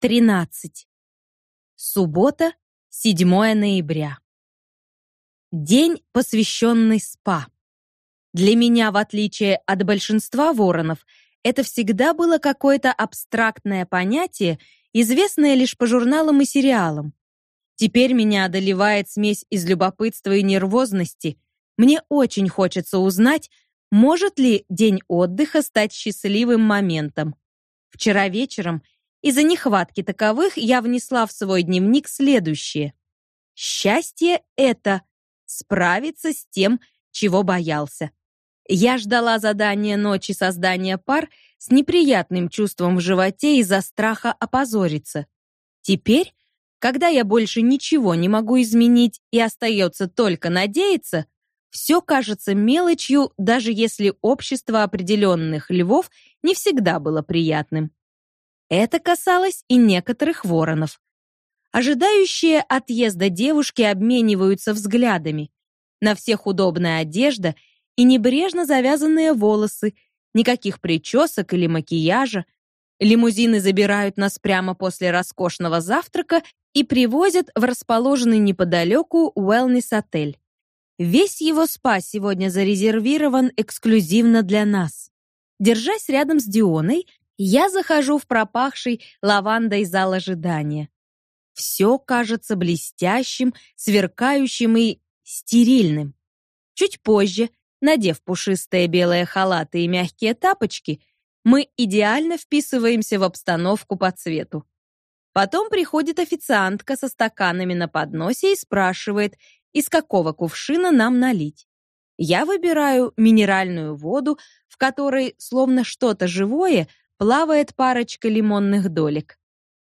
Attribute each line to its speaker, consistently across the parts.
Speaker 1: 13. Суббота, 7 ноября. День, посвященный СПА. Для меня, в отличие от большинства воронов, это всегда было какое-то абстрактное понятие, известное лишь по журналам и сериалам. Теперь меня одолевает смесь из любопытства и нервозности. Мне очень хочется узнать, может ли день отдыха стать счастливым моментом. Вчера вечером из-за нехватки таковых я внесла в свой дневник следующее. Счастье — это справиться с тем, чего боялся. Я ждала задания ночи создания пар с неприятным чувством в животе из-за страха опозориться. Теперь, когда я больше ничего не могу изменить и остается только надеяться, все кажется мелочью, даже если общество определенных львов не всегда было приятным. Это касалось и некоторых воронов. Ожидающие отъезда девушки обмениваются взглядами. На всех удобная одежда и небрежно завязанные волосы, никаких причесок или макияжа. Лимузины забирают нас прямо после роскошного завтрака и привозят в расположенный неподалеку wellness-отель. Весь его спа сегодня зарезервирован эксклюзивно для нас. Держась рядом с Дионой, я захожу в пропахший лавандой зал ожидания. Все кажется блестящим, сверкающим и стерильным. Чуть позже, надев пушистые белые халаты и мягкие тапочки, мы идеально вписываемся в обстановку по цвету. Потом приходит официантка со стаканами на подносе и спрашивает, из какого кувшина нам налить. Я выбираю минеральную воду, в которой, словно что-то живое, плавает парочка лимонных долек.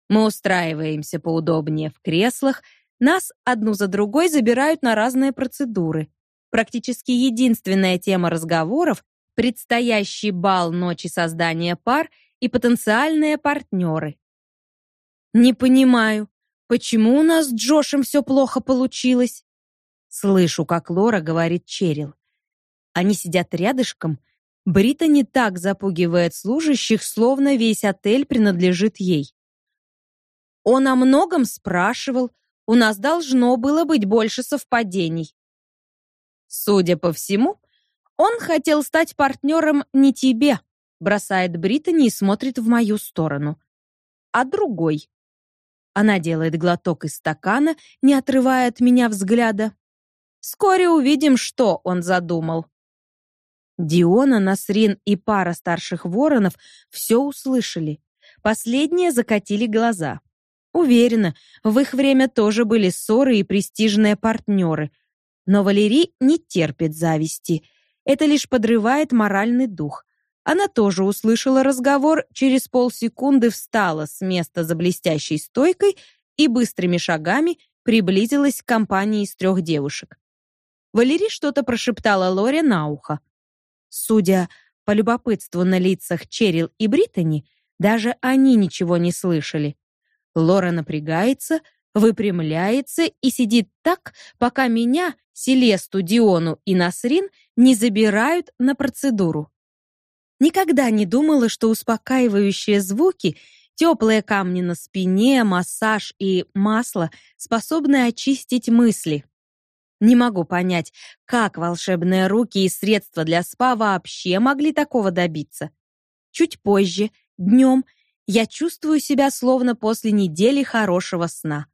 Speaker 1: Мы устраиваемся поудобнее в креслах, нас одну за другой забирают на разные процедуры. Практически единственная тема разговоров — предстоящий бал ночи создания пар и потенциальные партнеры. «Не понимаю, почему у нас с Джошем все плохо получилось?» Слышу, как Лора говорит Черил. Они сидят рядышком — Брита не так запугивает служащих, словно весь отель принадлежит ей. Он о многом спрашивал, у нас должно было быть больше совпадений. Судя по всему, он хотел стать партнером не тебе, бросает Британи и смотрит в мою сторону, а другой. Она делает глоток из стакана, не отрывая от меня взгляда. Вскоре увидим, что он задумал. Диона, Насрин и пара старших воронов все услышали. Последние закатили глаза. Уверена, в их время тоже были ссоры и престижные партнеры. Но Валерий не терпит зависти. Это лишь подрывает моральный дух. Она тоже услышала разговор, через полсекунды встала с места за блестящей стойкой и быстрыми шагами приблизилась к компании из трех девушек. Валерий что-то прошептала Лоре на ухо. Судя по любопытству на лицах Черил и Британи, даже они ничего не слышали. Лора напрягается, выпрямляется и сидит так, пока меня, Селесту, Диону и Насрин не забирают на процедуру. Никогда не думала, что успокаивающие звуки, теплые камни на спине, массаж и масло способны очистить мысли. Не могу понять, как волшебные руки и средства для спа вообще могли такого добиться. Чуть позже, днем, я чувствую себя словно после недели хорошего сна.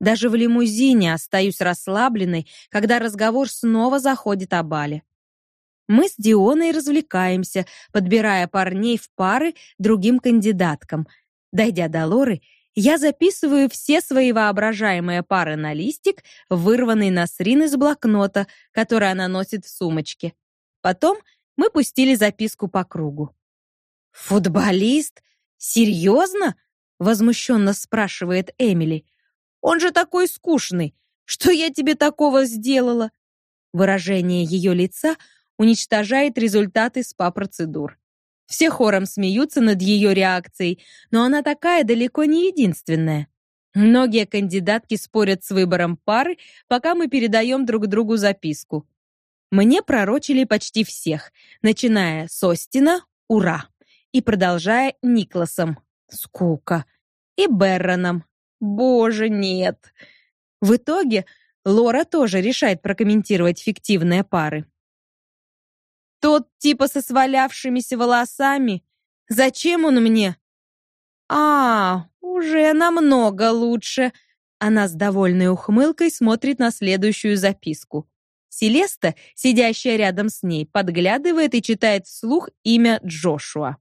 Speaker 1: Даже в лимузине остаюсь расслабленной, когда разговор снова заходит о бале. Мы с Дионой развлекаемся, подбирая парней в пары другим кандидаткам. Дойдя до Лоры, я записываю все свои воображаемые пары на листик, вырванный Насрин из блокнота, который она носит в сумочке. Потом мы пустили записку по кругу. «Футболист? Серьезно?» — возмущенно спрашивает Эмили. «Он же такой скучный! Что я тебе такого сделала?» Выражение ее лица уничтожает результаты СПА-процедур. Все хором смеются над ее реакцией, но она такая далеко не единственная. Многие кандидатки спорят с выбором пары, пока мы передаем друг другу записку. Мне пророчили почти всех, начиная с Остина «Ура!» и продолжая Никласом «Скука!». и Берроном. Боже, нет. В итоге Лора тоже решает прокомментировать фиктивные пары. Тот типа со свалявшимися волосами. Зачем он мне? А, уже намного лучше. Она с довольной ухмылкой смотрит на следующую записку. Селеста, сидящая рядом с ней, подглядывает и читает вслух имя Джошуа.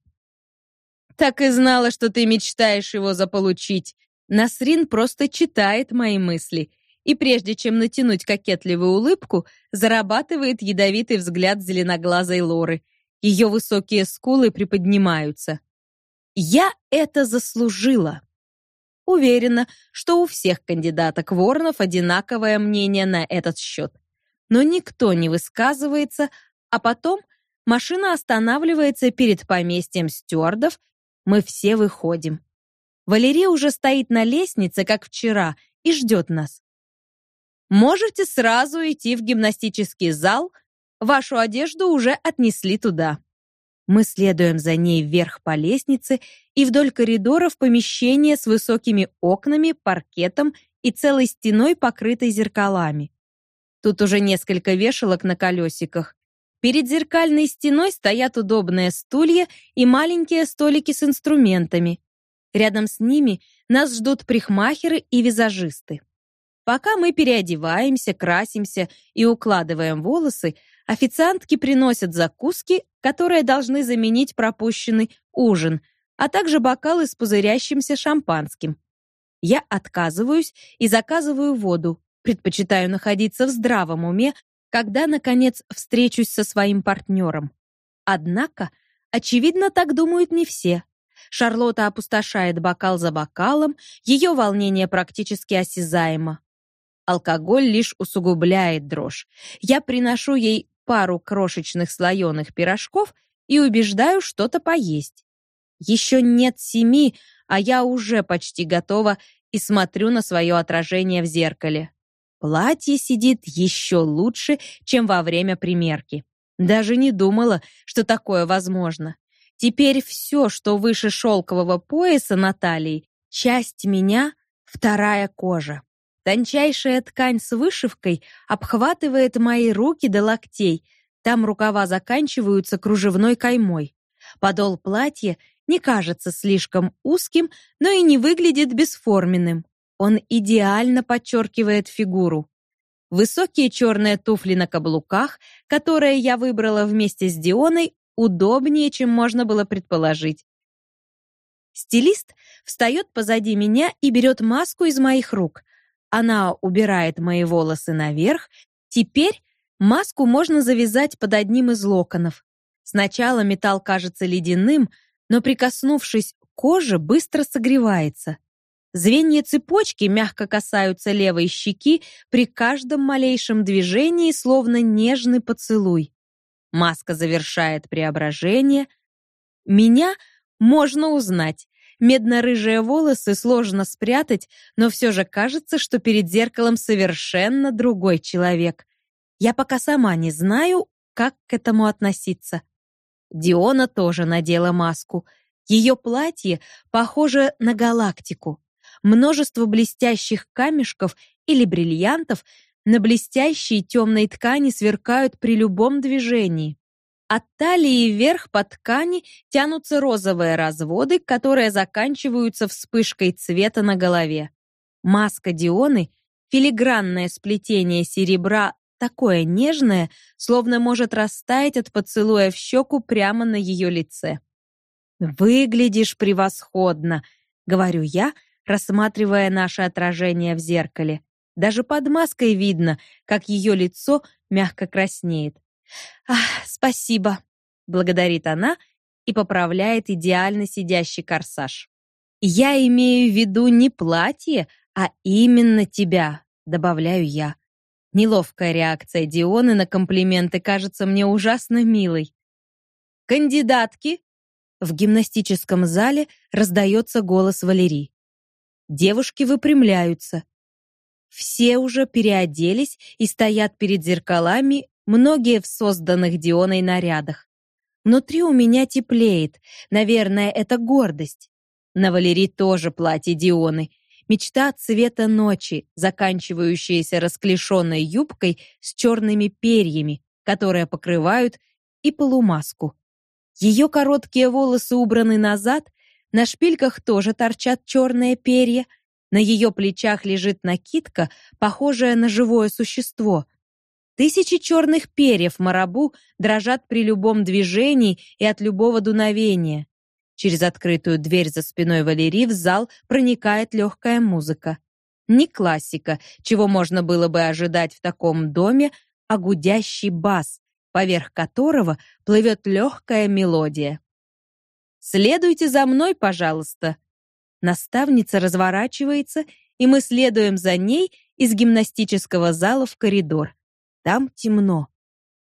Speaker 1: Так и знала, что ты мечтаешь его заполучить. Насрин просто читает мои мысли и прежде чем натянуть кокетливую улыбку, зарабатывает ядовитый взгляд зеленоглазой Лоры. Ее высокие скулы приподнимаются. Я это заслужила. Уверена, что у всех кандидаток Воронов одинаковое мнение на этот счет. Но никто не высказывается, а потом машина останавливается перед поместьем стюардов, мы все выходим. Валерия уже стоит на лестнице, как вчера, и ждет нас. Можете сразу идти в гимнастический зал, вашу одежду уже отнесли туда. Мы следуем за ней вверх по лестнице и вдоль коридора в помещение с высокими окнами, паркетом и целой стеной, покрытой зеркалами. Тут уже несколько вешалок на колесиках. Перед зеркальной стеной стоят удобные стулья и маленькие столики с инструментами. Рядом с ними нас ждут прихмахеры и визажисты. Пока мы переодеваемся, красимся и укладываем волосы, официантки приносят закуски, которые должны заменить пропущенный ужин, а также бокалы с пузырящимся шампанским. Я отказываюсь и заказываю воду. Предпочитаю находиться в здравом уме, когда наконец встречусь со своим партнером. Однако, очевидно, так думают не все. Шарлотта опустошает бокал за бокалом, ее волнение практически осязаемо. Алкоголь лишь усугубляет дрожь. Я приношу ей пару крошечных слоеных пирожков и убеждаю что-то поесть. Еще нет семи, а я уже почти готова и смотрю на свое отражение в зеркале. Платье сидит еще лучше, чем во время примерки. Даже не думала, что такое возможно. Теперь все, что выше шелкового пояса на талии, часть меня, вторая кожа. Тончайшая ткань с вышивкой обхватывает мои руки до локтей. Там рукава заканчиваются кружевной каймой. Подол платья не кажется слишком узким, но и не выглядит бесформенным. Он идеально подчеркивает фигуру. Высокие черные туфли на каблуках, которые я выбрала вместе с Дионой, удобнее, чем можно было предположить. Стилист встает позади меня и берет маску из моих рук. Она убирает мои волосы наверх. Теперь маску можно завязать под одним из локонов. Сначала металл кажется ледяным, но прикоснувшись к коже, быстро согревается. Звенья цепочки мягко касаются левой щеки при каждом малейшем движении, словно нежный поцелуй. Маска завершает преображение. Меня можно узнать. Медно-рыжие волосы сложно спрятать, но все же кажется, что перед зеркалом совершенно другой человек. Я пока сама не знаю, как к этому относиться. Диона тоже надела маску. Ее платье похоже на галактику. Множество блестящих камешков или бриллиантов на блестящей темной ткани сверкают при любом движении. От талии вверх по ткани тянутся розовые разводы, которые заканчиваются вспышкой цвета на голове. Маска Дионы — филигранное сплетение серебра, такое нежное, словно может растаять от поцелуя в щеку прямо на ее лице. «Выглядишь превосходно», — говорю я, рассматривая наше отражение в зеркале. Даже под маской видно, как ее лицо мягко краснеет. «Ах, спасибо», — благодарит она и поправляет идеально сидящий корсаж. «Я имею в виду не платье, а именно тебя», — добавляю я. Неловкая реакция Дионы на комплименты кажется мне ужасно милой. «Кандидатки!» В гимнастическом зале раздается голос Валерии. Девушки выпрямляются. Все уже переоделись и стоят перед зеркалами многие в созданных Дионой нарядах. Внутри у меня теплеет, наверное, это гордость. На Валерии тоже платье Дионы. Мечта цвета ночи, заканчивающаяся расклешенной юбкой с черными перьями, которые покрывают и полумаску. Ее короткие волосы убраны назад, на шпильках тоже торчат черные перья, на ее плечах лежит накидка, похожая на живое существо. Тысячи черных перьев марабу дрожат при любом движении и от любого дуновения. Через открытую дверь за спиной Валерии в зал проникает легкая музыка. Не классика, чего можно было бы ожидать в таком доме, а гудящий бас, поверх которого плывет легкая мелодия. «Следуйте за мной, пожалуйста», Наставница разворачивается, и мы следуем за ней из гимнастического зала в коридор. Там темно.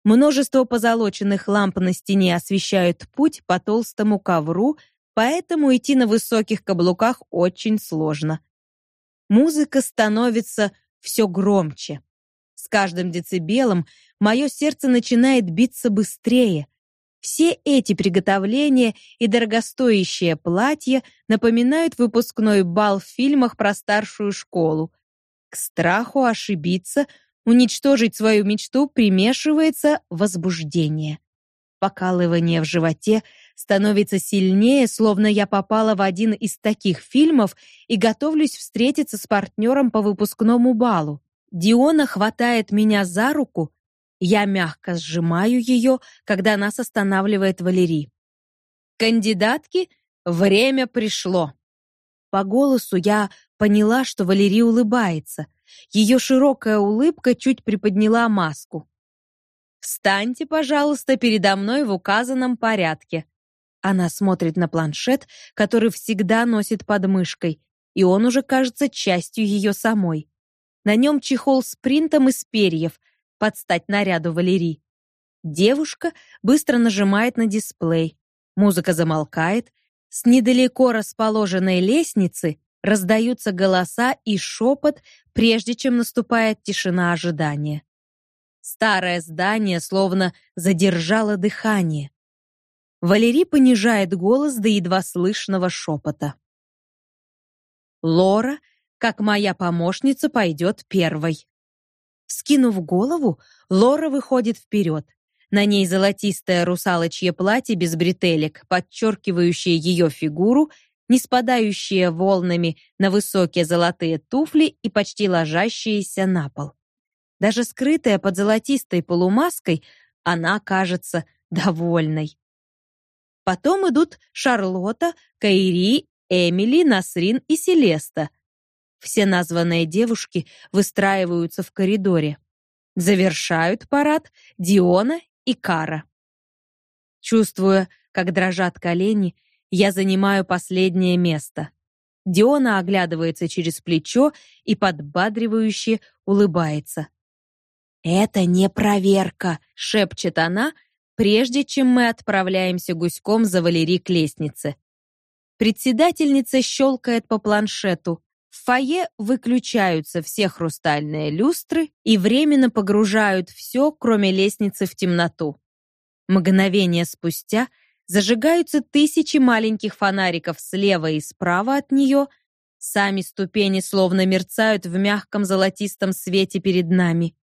Speaker 1: Множество позолоченных ламп на стене освещают путь по толстому ковру, поэтому идти на высоких каблуках очень сложно. Музыка становится все громче. С каждым децибелом мое сердце начинает биться быстрее. Все эти приготовления и дорогостоящее платье напоминают выпускной бал в фильмах про старшую школу. К страху ошибиться, уничтожить свою мечту примешивается возбуждение. Покалывание в животе становится сильнее, словно я попала в один из таких фильмов и готовлюсь встретиться с партнером по выпускному балу. Диона хватает меня за руку, я мягко сжимаю ее, когда нас останавливает Валерий. Кандидатки, время пришло. По голосу я поняла, что Валерий улыбается. Ее широкая улыбка чуть приподняла маску. Встаньте, пожалуйста, передо мной в указанном порядке. Она смотрит на планшет, который всегда носит под мышкой, и он уже кажется частью ее самой. На нем чехол с принтом из перьев, под стать наряду Валерии. Девушка быстро нажимает на дисплей. Музыка замолкает. С недалеко расположенной лестницы раздаются голоса и шепот, прежде чем наступает тишина ожидания. Старое здание словно задержало дыхание. Валерий понижает голос до едва слышного шепота. Лора, как моя помощница, пойдет первой. Скинув голову, Лора выходит вперед. На ней золотистое русалочье платье без бретелек, подчеркивающее ее фигуру, не спадающие волнами на высокие золотые туфли и почти ложащиеся на пол. Даже скрытая под золотистой полумаской, она кажется довольной. Потом идут Шарлотта, Кайри, Эмили, Насрин и Селеста, все названные девушки выстраиваются в коридоре. Завершают парад Диона и Кара. Чувствуя, как дрожат колени, я занимаю последнее место. Диона оглядывается через плечо и подбадривающе улыбается. «Это не проверка», — шепчет она, прежде чем мы отправляемся гуськом за Валерий к лестнице. Председательница щелкает по планшету. В фойе выключаются все хрустальные люстры и временно погружают все, кроме лестницы, в темноту. Мгновение спустя зажигаются тысячи маленьких фонариков слева и справа от нее. Сами ступени словно мерцают в мягком золотистом свете перед нами.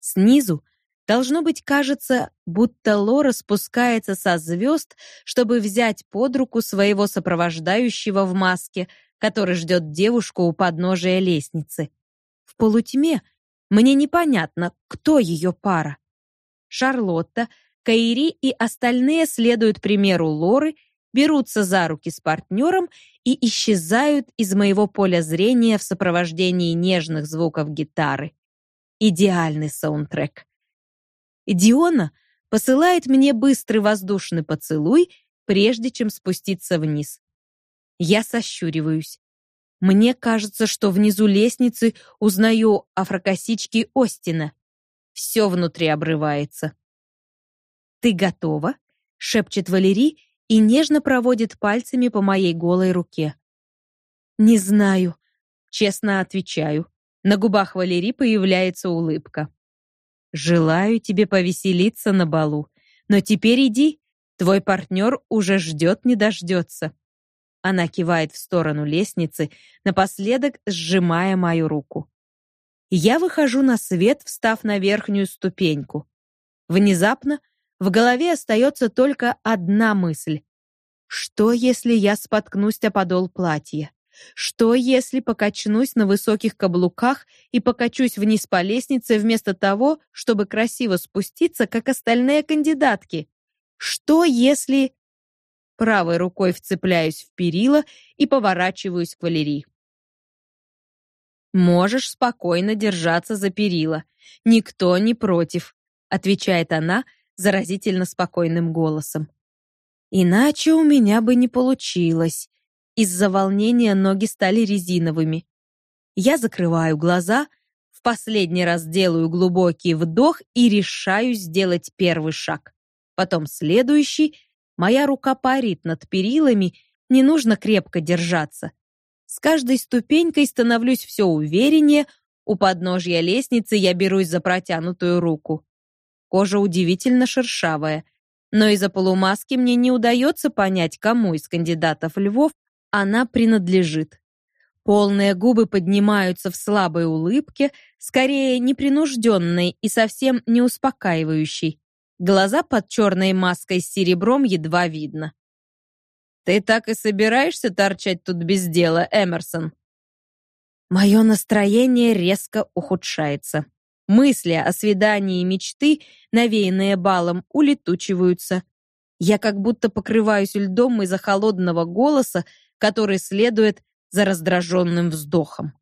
Speaker 1: Снизу Должно быть, кажется, будто Лора спускается со звезд, чтобы взять под руку своего сопровождающего в маске, который ждет девушку у подножия лестницы. В полутьме мне непонятно, кто ее пара. Шарлотта, Кайри и остальные следуют примеру Лоры, берутся за руки с партнером и исчезают из моего поля зрения в сопровождении нежных звуков гитары. Идеальный саундтрек. Диона посылает мне быстрый воздушный поцелуй, прежде чем спуститься вниз. Я сощуриваюсь. Мне кажется, что внизу лестницы узнаю афрокосички Остина. Все внутри обрывается. «Ты готова?» — шепчет Валерий и нежно проводит пальцами по моей голой руке. «Не знаю», — честно отвечаю. На губах Валерии появляется улыбка. «Желаю тебе повеселиться на балу, но теперь иди, твой партнер уже ждет не дождется». Она кивает в сторону лестницы, напоследок сжимая мою руку. Я выхожу на свет, встав на верхнюю ступеньку. Внезапно в голове остается только одна мысль. Что, если я споткнусь о подол платья? Что, если покачнусь на высоких каблуках и покачусь вниз по лестнице вместо того, чтобы красиво спуститься, как остальные кандидатки? Что, если... Правой рукой вцепляюсь в перила и поворачиваюсь к Валерии. «Можешь спокойно держаться за перила. Никто не против», — отвечает она заразительно спокойным голосом. «Иначе у меня бы не получилось. Из-за волнения ноги стали резиновыми. Я закрываю глаза, в последний раз делаю глубокий вдох и решаюсь сделать первый шаг. Потом следующий. Моя рука парит над перилами, не нужно крепко держаться. С каждой ступенькой становлюсь все увереннее, у подножья лестницы я берусь за протянутую руку. Кожа удивительно шершавая, но из-за полумаски мне не удается понять, кому из кандидатов львов она принадлежит. Полные губы поднимаются в слабой улыбке, скорее непринужденной и совсем не успокаивающей. Глаза под черной маской с серебром едва видно. «Ты так и собираешься торчать тут без дела, Эмерсон?» Мое настроение резко ухудшается. Мысли о свидании мечты, навеянные балом, улетучиваются. Я как будто покрываюсь льдом из-за холодного голоса, который следует за раздраженным вздохом.